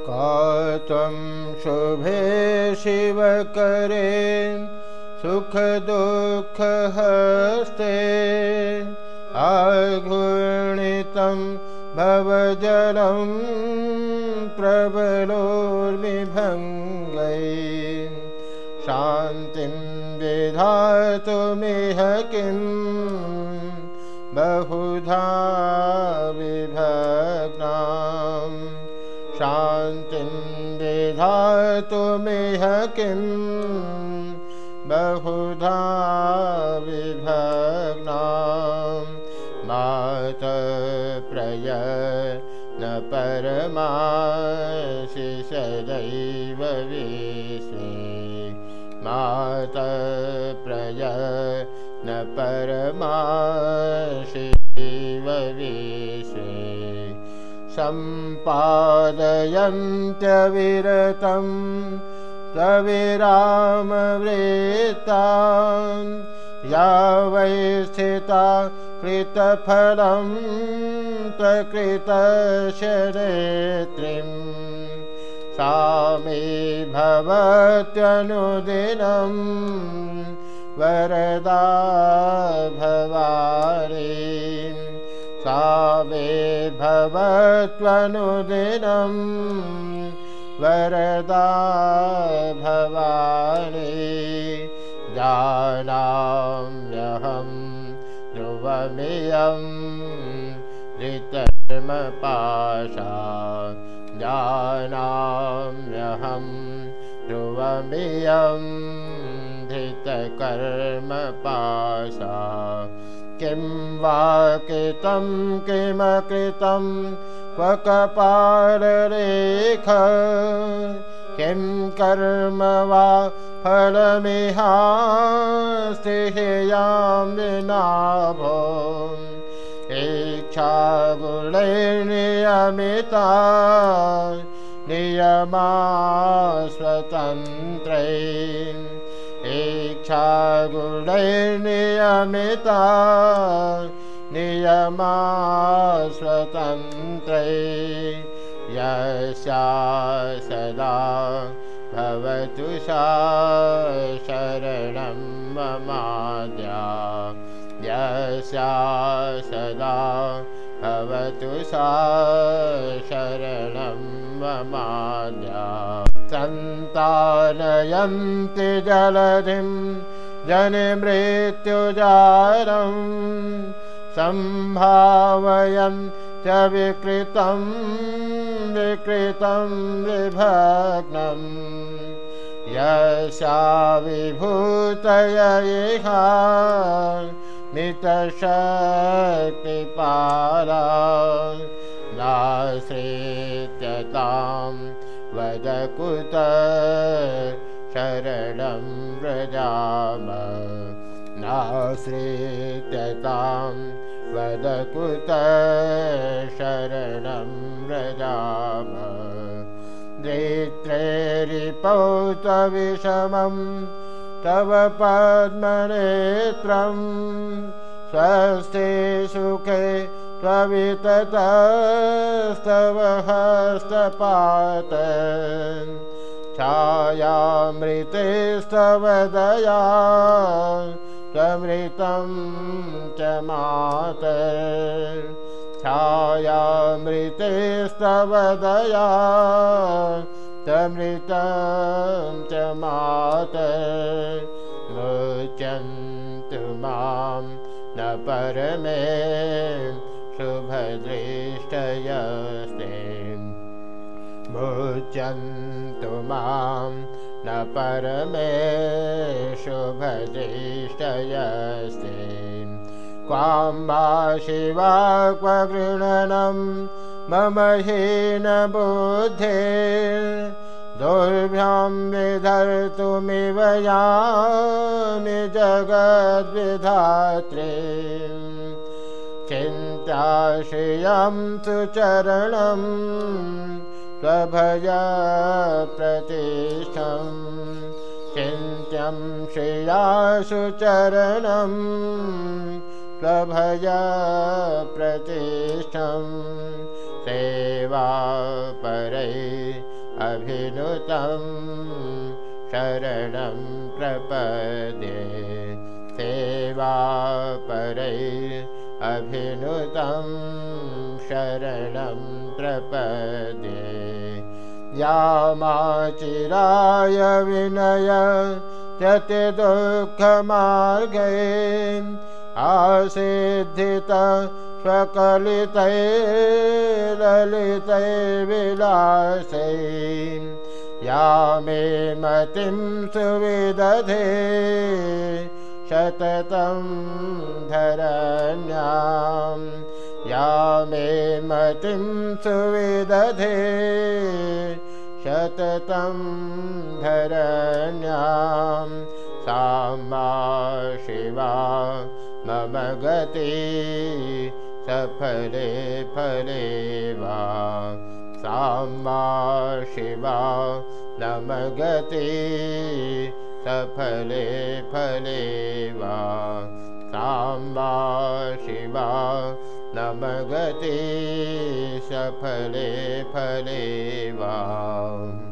का त्वं शुभे शिवकरे सुखदुःखहस्ते आघूर्णितं भवजलं प्रबलोर्विभङ्गै। शान्तिं विधातुमिह किं बहुधा विभग्नाम् विधातुमिह किं? बहुधा विभग्ना मातप्रय न परमासि सदैव विश्वे मातप्रय न परमाशिव विश्वे सम्पादयन्त्यविरतं तविरामवृता या वै स्थिता कृतफलं त्वकृतशरेत्रीं सा मे भवत्यनुदिनं वरदा भवारी मे भवत्वनुदिनं वरदा भवानी जानाम्यहं ध्रुवमियं ऋतर्मपाशा जानाम्यहं ध्रुवमियं धृतकर्मपाशा किं वा कृतं किमकृतं क्व कपालरेख किं कर्म वा फलमिहास्तियां विनाभो इच्छागुणैर्नियमिता नियमा स्वतन्त्रै इच्छागुणैर्नियमिता नियमा स्वतन्त्रै यस्या सदा भवतु सा शरणं ममाद्या। यस्या सदा भवतु सा शरणं ममाद्या सन्तानयन्ति जलधिं जनमृत्युजारं सम्भावयन् च विकृतं विकृतं विभग्नम् यशा विभूतय इहा मितशक्तिपाला नाश्रित्यतां वदकुत शरणं व्रजाम नाश्रित्यतां वदकुत शरणं व्रजाम द्वित्रेरिपौतविषमं तव पद्मनेत्रं स्वस्ति सुखे त्वविततस्तव हस्तपात छायामृतेस्तव दया त्वमृतं च मात। छायामृतेस्तव दया त्वमृतं च मात मुचन्तु मां न परमे शुभदृष्टयस्ते। मुचन्तु मां न परमे शुभदृष्टयस्ते। क्वां वा शिवा क्व गृह्णनं मम हीनबुद्धे दुर्भ्यां विधर्तुमिव यामि जगद्विधात्रे चिन्ताश्रियं सुचरणं स्वभज प्रतिष्ठं चिन्त्यं श्रियासुचरणं स्वभज प्रतिष्ठं सेवा परै अभिनुतं शरणं प्रपदे। सेवापरै अभिनुतं शरणं प्रपदे। यामाचिराय विनय दुःखमार्गे आसिद्धित स्वकलितै ललितै विलासै या मे मतिं सुविदधे। शततं धरण्यां। या मे मतिं सुविदधे। शततं धरण्यां। सा शिवा मम गति सफले फले वा। सा शिवा नम गति सफले फले वा। सा शिवा नम गति सफले फले वा